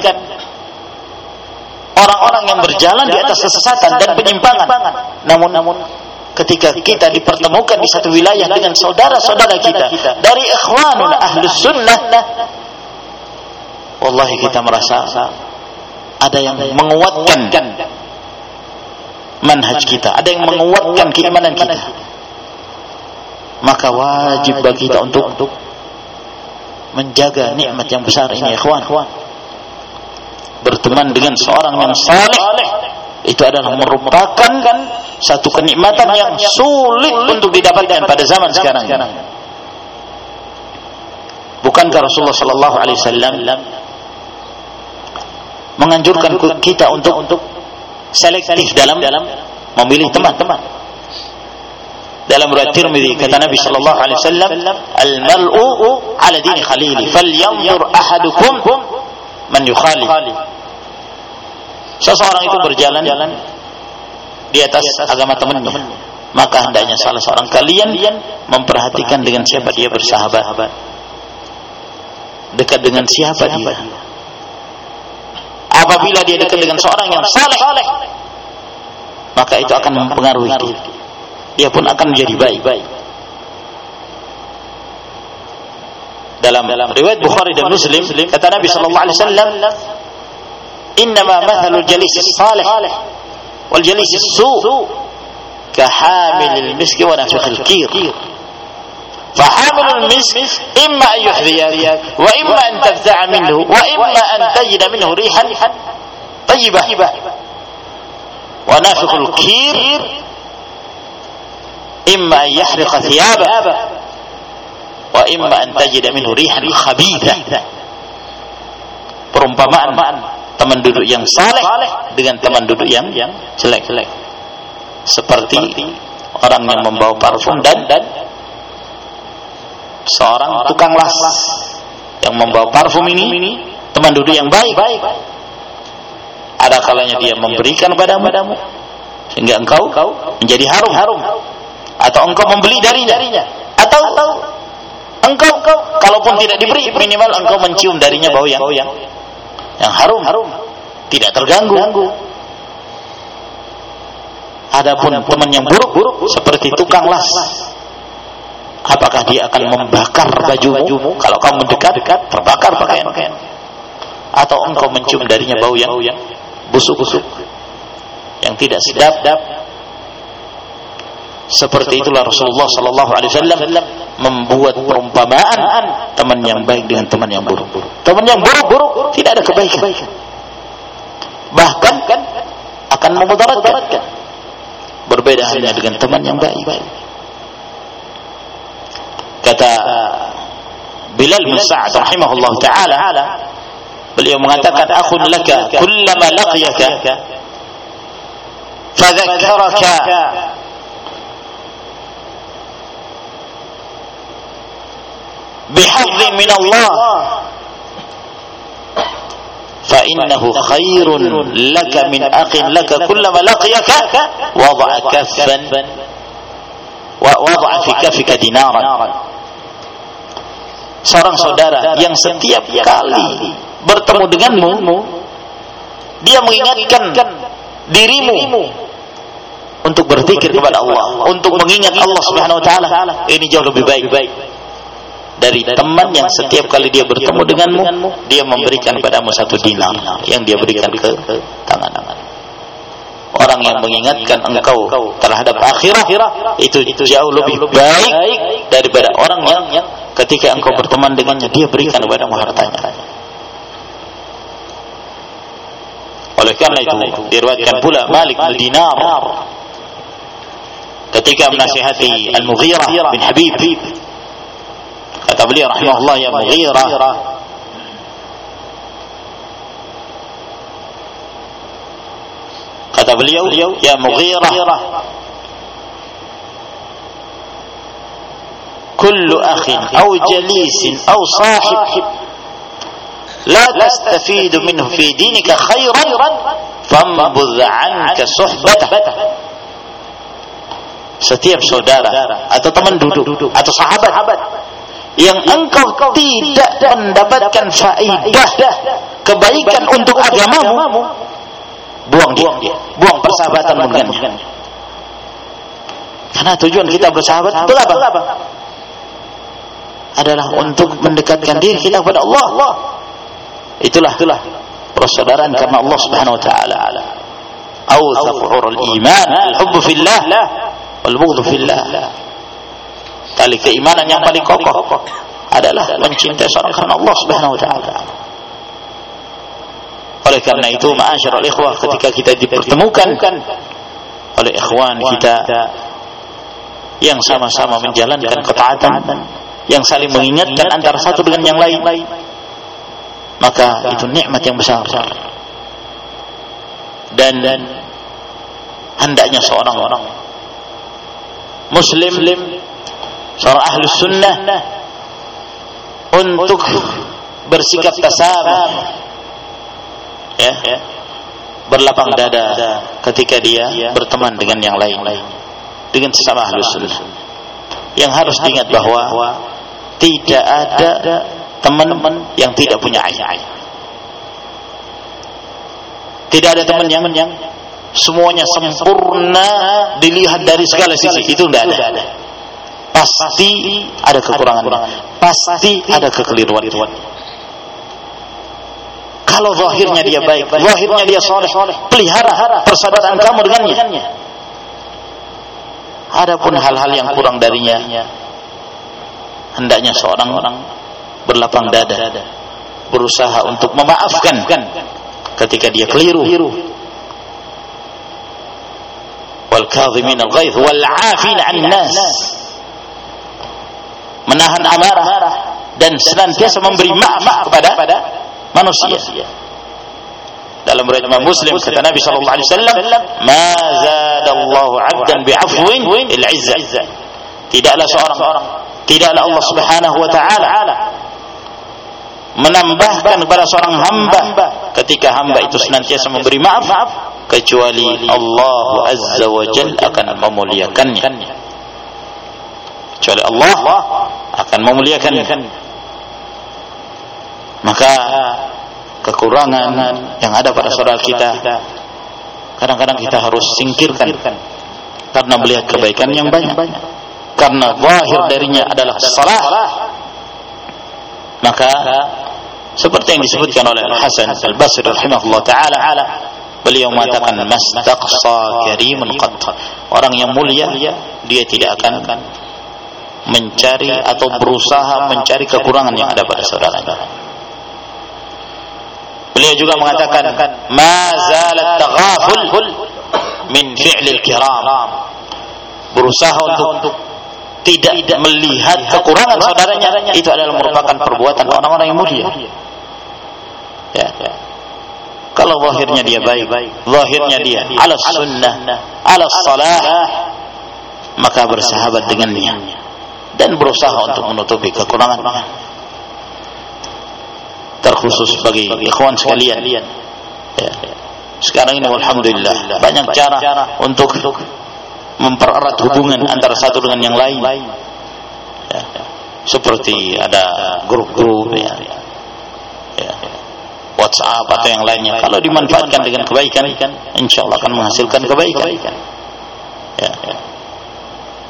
orang-orang yang berjalan di atas kesesatan dan penyimpangan. Namun namun ketika kita dipertemukan di satu wilayah dengan saudara-saudara kita dari ikhwanul ahlus sunnah wallahi kita merasa ada yang menguatkan manhaj kita ada yang menguatkan keimanan kita. Maka wajib bagi kita untuk menjaga nikmat yang besar ini ikhwan. Berteman dengan seorang yang saleh itu adalah merupakan satu kenikmatan yang sulit untuk didapatkan pada zaman sekarang. Bukankah Rasulullah sallallahu alaihi wasallam menganjurkan kita untuk untuk selektif dalam dalam memilih teman-teman? Dalam riwayat Tirmizi kata Nabi sallallahu alaihi wasallam, "Al-mar'u 'ala dini khalili, falyanzur ahadukum man yukhalif." Seseorang itu berjalan di atas agama temannya. maka hendaknya salah seorang kalian memperhatikan dengan siapa dia bersahabat. dekat dengan siapa dia? apabila dia dekat dengan seorang yang saleh maka itu akan mempengaruhi dia. dia. Pun akan menjadi baik. dalam dalam riwayat Bukhari dan Muslim kata Nabi sallallahu alaihi wasallam innama mathalul jalis salih والجليس السوء كحامل المسك ونافخ الكير. فحامل المسك إما أن يحذيك وإما أن تفزع منه وإما أن تجد منه ريحا طيبة. ونافخ الكير إما أن يحرق ثيابه وإما أن تجد منه ريحا خبيثة. perumpamaan teman duduk yang saleh dengan teman duduk yang yang jelek jelek seperti orang yang membawa parfum dan dan seorang tukang las yang membawa parfum ini teman duduk yang baik. ada kalanya dia memberikan padamu sehingga engkau menjadi harum. harum. Atau engkau membeli darinya. atau engkau kalaupun tidak diberi minimal engkau mencium darinya bau yang yang harum, harum. tidak terganggu. Adapun teman yang buruk-buruk seperti tukang las, apakah dia akan membakar bajumu? Kalau kamu mendekat, terbakar pakaian. Atau engkau mencium darinya bau yang busuk-busuk, yang tidak sedap. Seperti itulah Rasulullah Sallallahu Alaihi Wasallam membuat perumpamaan teman yang baik dengan teman yang buruk. Teman yang buruk-buruk tidak ada kebaikan. Bahkan akan memudaratkan. Berbeda halnya dengan teman yang baik. Kata Bilal bin Sa'ad rahimahullah taala beliau mengatakan akhun laka kullama laqiyaka بحظ من الله فإنه خير لك من أخ لك كلما لقيك وضع كفا ووضع في كفك دينارا seorang saudara yang setiap kali bertemu denganmu dia mengingatkan dirimu untuk berzikir kepada Allah, untuk mengingat Allah Subhanahu wa taala, ini jauh lebih baik dari teman yang setiap kali dia bertemu denganmu dia memberikan padamu satu dinar yang dia berikan ke tangan. orang yang mengingatkan engkau terhadap akhirat itu jauh lebih baik daripada orang yang ketika engkau berteman dengannya dia berikan kepadamu hartanya. Oleh karena itu diriwayatkan pula Malik bin Dinar. ketika menasihati Al-Mughirah bin Habib الطبلي رحمه الله يا مغيرة. كتب يا مغيرة. كل أخ أو جليس أو صاحب لا تستفيد منه في دينك خيرا فانبذ عنك صحبته. setiap saudara atau teman duduk. Yang engkau tidak mendapatkan faidah kebaikan untuk agamamu buang dia buang persahabatan dengannya karena tujuan kita bersahabat itu apa adalah untuk mendekatkan diri kita kepada Allah. itulah itulah persaudaraan karena Allah Subhanahu wa taala. Awthaq urul iman al-hubb fillah wal bughdhu fillah tali keimanan yang paling kokoh adalah mencintai seorang karena Allah Subhanahu wa taala. Oleh karena itu ma'asyiral ikhwah ketika kita dipertemukan oleh ikhwan kita yang sama-sama menjalankan ketaatan yang saling mengingatkan antara satu dengan yang lain maka itu nikmat yang besar. Dan hendaknya seorang orang muslim seorang ahli sunnah untuk bersikap tasabah ya berlapang dada ketika dia berteman dengan yang lain dengan sesama ahli sunnah yang harus diingat bahwa tidak ada teman-teman yang tidak punya ayah. Tidak ada teman yang yang semuanya sempurna dilihat dari segala sisi. Itu tidak ada. Pasti ada kekurangan. Pasti ada kekeliruan. Kalau zahirnya dia baik, zahirnya dia soleh, pelihara persaudaraan kamu dengannya. Adapun hal-hal yang kurang darinya, hendaknya seorang orang berlapang dada berusaha untuk memaafkan ketika dia keliru wal kadhimin al ghaidh wal 'afin 'anil nas menahan amarah dan senantiasa memberi maaf kepada manusia. Dalam riwayat Imam Muslim kata Nabi sallallahu alaihi wasallam ma zadallahu 'abdan bi'afwin illa 'izza. Tidaklah seorang tidaklah Allah Subhanahu wa taala menambahkan kepada seorang hamba ketika hamba itu senantiasa memberi maaf kecuali Allah Azza wa Jalla akan memuliakannya kecuali Allah akan memuliakannya maka kekurangan yang ada pada saudara kita kadang-kadang kita harus singkirkan karena melihat kebaikan yang banyak. Karena zahir darinya adalah salah maka seperti yang disebutkan oleh Hasan Al-Basri rahimahullah taala beliau mengatakan mastaqsa karimun qat orang yang mulia dia tidak akan mencari atau berusaha mencari kekurangan yang ada pada saudaranya. Beliau juga mengatakan ma zalat taghaful min fi'lil kiram. Berusaha untuk tidak melihat kekurangan saudaranya itu adalah merupakan perbuatan orang-orang yang mulia. Ya. kalau zahirnya dia baik zahirnya dia ala sunnah ala salah maka bersahabat dengannya dan berusaha untuk menutupi kekurangan. terkhusus bagi ikhwan sekalian. ya. sekarang ini alhamdulillah banyak cara untuk mempererat hubungan antara satu dengan yang lain. ya. seperti ada grup-grup ya. ya. WhatsApp atau yang lainnya. Kalau dimanfaatkan dengan kebaikan insya Allah akan menghasilkan kebaikan. ya.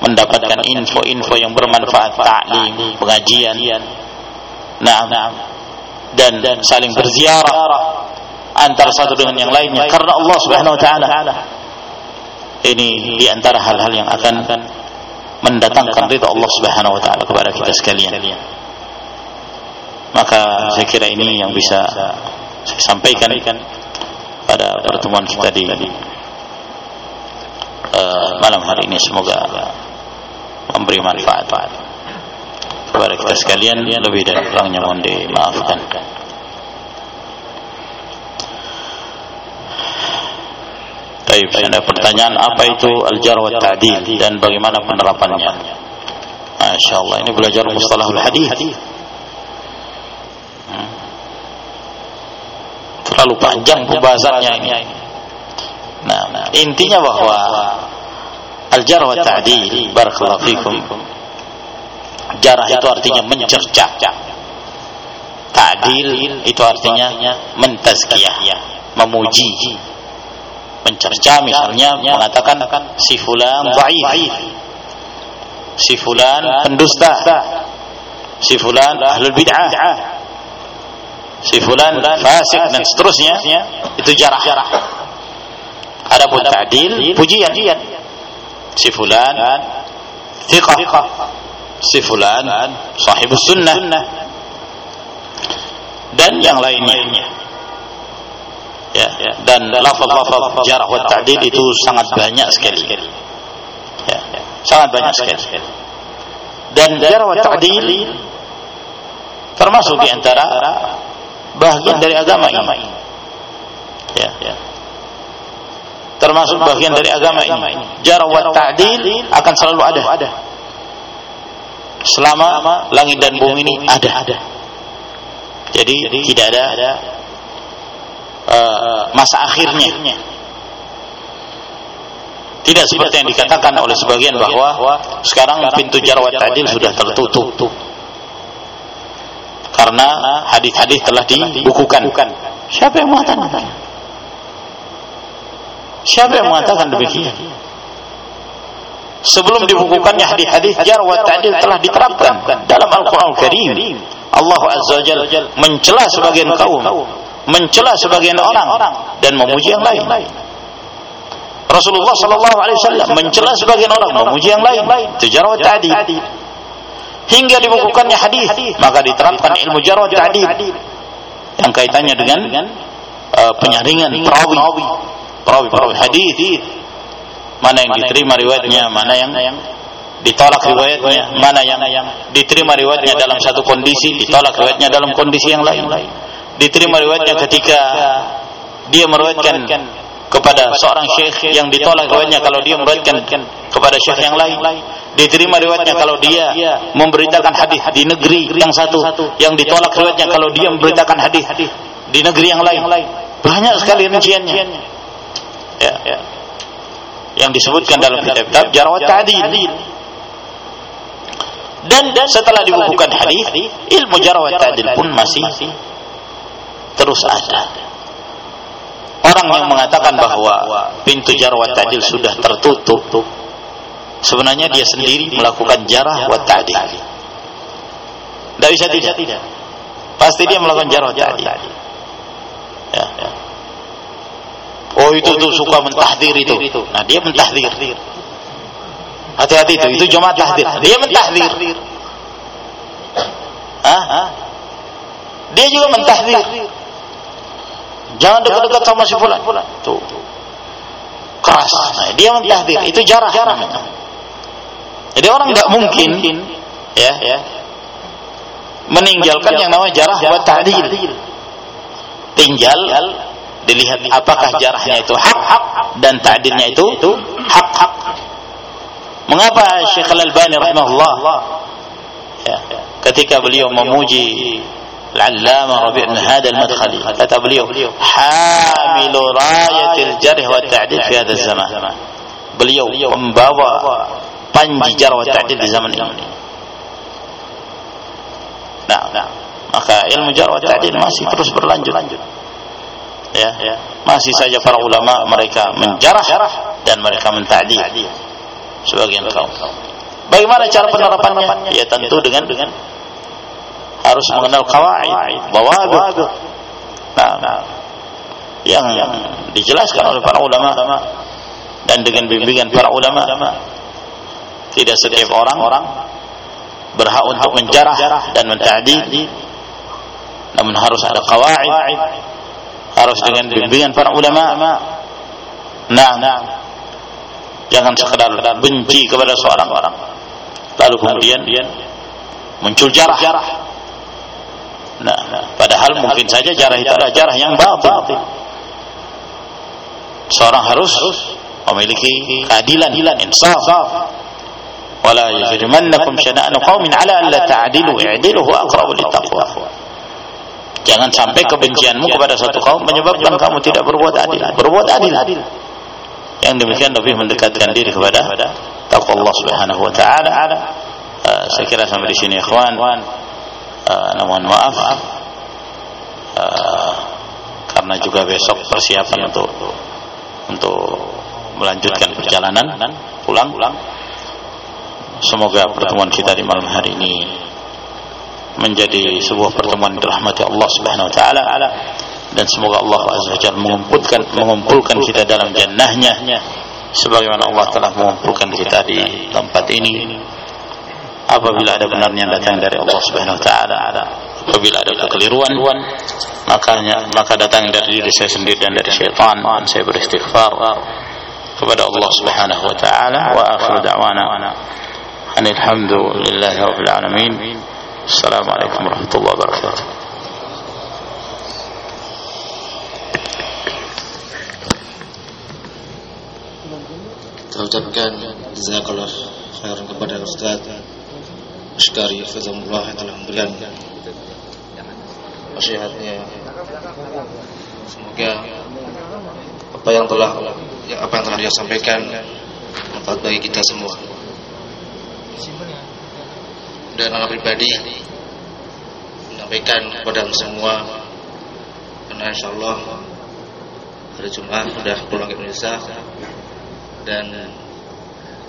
Mendapatkan info-info yang bermanfaat taklim pengajian. Nah, dan, saling berziarah antara satu dengan yang lainnya karena Allah Subhanahu wa taala. Ini di antara hal-hal yang akan mendatangkan ridha Allah Subhanahu wa taala kepada kita sekalian. Maka saya kira ini yang bisa saya sampaikan pada pertemuan kita di uh, malam hari ini. Semoga memberi manfaat. kepada kita sekalian lebih dan kurangnya mohon dimaafkan Baik, ada pertanyaan apa itu al-jar wa ta'dil dan bagaimana penerapannya? Masya Allah, ini belajar mustalahul hadis. Hmm. Terlalu panjang pembahasannya ini. Nah, intinya bahwa al-jar wa ta'dil, barakallahu fikum. Jarah itu artinya mencerca. Ta'dil itu artinya mentazkiyah, memuji. Mencerca misalnya mengatakan si fulan dhaif si fulan pendusta. Si fulan ahlul bid'ah. Si fulan fasik dan seterusnya. Itu jarah adapun ta'dil pujian si fulan thiqah. Si fulan sahibus sunnah. Dan yang lainnya. Ya, dan lafaz-lafaz jarah wa ta'dil itu sangat banyak sekali. Ya, sangat banyak sekali. Dan jarah wa ta'dil termasuk di antara bagian dari agama ini. Ya, ya. Termasuk bagian dari agama ini jarah wa ta'dil akan selalu ada selama langit dan bumi ini ada jadi tidak ada uh, masa akhirnya. Tidak seperti yang dikatakan oleh sebagian bahwa sekarang pintu jarwat ta'dil sudah tertutup. Karena hadis-hadis telah dibukukan. Siapa yang mengatakan? Siapa yang mengatakan demikian? Sebelum dibukukannya hadis-hadis jarwat ta'dil telah diterapkan dalam Al-Qur'an Al Karim. Allah Azza wa Jalla mencela sebagian kaum mencela sebagian orang dan memuji yang lain. Rasulullah sallallahu alaihi wasallam mencela sebagian orang memuji yang lain. Itu jarh tadi. Hingga dibukukannya hadis, maka diterapkan ilmu jarh tadi yang kaitannya dengan uh, penyaringan perawi perawi perawi hadis mana yang diterima riwayatnya mana yang ditolak riwayatnya mana yang diterima riwayatnya dalam satu kondisi ditolak riwayatnya dalam kondisi yang lain. diterima riwayatnya ketika dia meriwayatkan kepada seorang syekh yang ditolak riwayatnya kalau dia meriwayatkan kepada syekh yang lain. diterima riwayatnya kalau dia memberitakan hadis di negeri yang satu yang ditolak riwayatnya kalau dia memberitakan hadis di negeri yang lain. banyak sekali rinciannya ya, ya. yang disebutkan dalam kitab-kitab jarawat ta'dil dan setelah dibukukan hadis ilmu jarawat ta'dil pun masih terus ada. Orang yang mengatakan bahwa pintu jarah ta'dil sudah tertutup, sebenarnya dia sendiri melakukan jarah wa ta'dil. Tidak bisa tidak. Pasti dia melakukan jarah wa ta'dil. Ya, ya. Oh itu tuh suka mentahdir itu. Nah dia mentahdir. Hati-hati itu, itu jemaat tahdir. Dia mentahdir. Hah? Dia juga mentahdir. Jangan dekat-dekat sama si fulan. Tuh. Keras. Nah, dia mentahdir. Itu jarah. jarah. Jadi orang tidak mungkin ya, ya meninggalkan yang namanya jarah buat tahdil. Tinggal dilihat apakah jarahnya itu hak dan ta'dilnya itu hak. Hak mengapa Syekh Al-Albani rahimahullah ya, ketika beliau memuji Al-Allamah Rabi' bin Hadi Al-Madkhali kata beliau hamilu rayatil jarh wa ta'dil fi hadha zaman. Beliau membawa panji jarh wa ta'dil di zaman ini. Nah, nah maka ilmu jarh wa ta'dil masih terus berlanjut ya, ya. Masih saja para ulama mereka menjarah dan mereka menta'dil. Sebagian kaum. Bagaimana cara penerapannya? Ya tentu dengan dengan harus mengenal kawaid, bawabit. Nah, nah, yang, yang dijelaskan oleh para ulama dan dengan bimbingan para ulama tidak setiap orang orang berhak untuk menjarah dan menta'dil. Namun harus ada kawaid harus dengan bimbingan para ulama nah, nah jangan sekedar benci kepada seorang orang lalu kemudian muncul jarah. Nah, padahal mungkin saja jarah itu adalah jarah yang batil. Seorang harus memiliki keadilan, insaf. Yajrimannakum syana'nu qaumin 'ala alla ta'dilu, i'dilu huwa aqrabu littaqwa. Jangan sampai kebencianmu kepada satu kaum menyebabkan kamu tidak berbuat adil. Berbuat adil. Yang demikian lebih mendekatkan diri kepada takwa Allah Subhanahu wa taala. Uh, saya kira sampai di sini ikhwan. Uh, namun maaf uh, karena juga besok persiapan untuk untuk melanjutkan perjalanan pulang pulang. Semoga pertemuan kita di malam hari ini menjadi sebuah pertemuan dirahmati Allah Subhanahu wa taala. Dan semoga Allah Azza wa Jalla mengumpulkan mengumpulkan kita dalam jannahnya. Sebagaimana Allah telah mengumpulkan kita di tempat ini. Apabila ada benarnya datang dari Allah Subhanahu wa taala. Apabila ada kekeliruan makanya maka datang dari diri saya sendiri dan dari syaitan. Saya beristighfar kepada Allah Subhanahu wa taala. Wa akhiru da'wana. Anil rabbil alamin assalamualaikum warahmatullahi wabarakatuh. Kita ucapkan jazakallah khairan kepada Ustaz Ashkari Fazamullah yang telah memberikan nasihatnya. Semoga apa yang telah ya, apa yang telah dia sampaikan manfaat bagi kita semua dan anak pribadi menyampaikan kepada semua. Karena insya Allah hari Jumat sudah pulang ke Indonesia dan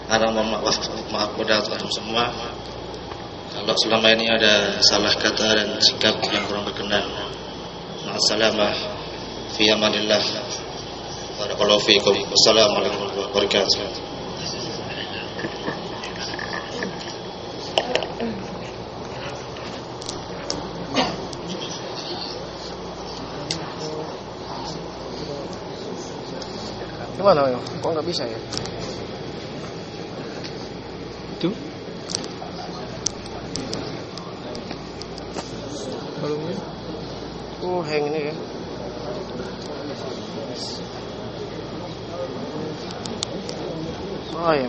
anak mohon maaf, maaf kepada teman semua. Kalau selama ini ada salah kata dan sikap yang kurang berkenan Ma'asalamah Fi Wassalamualaikum warahmatullahi wabarakatuh Gimana ya? Kok nggak bisa ya? Itu Volumenya? Oh, hang ini ya. Oh ya,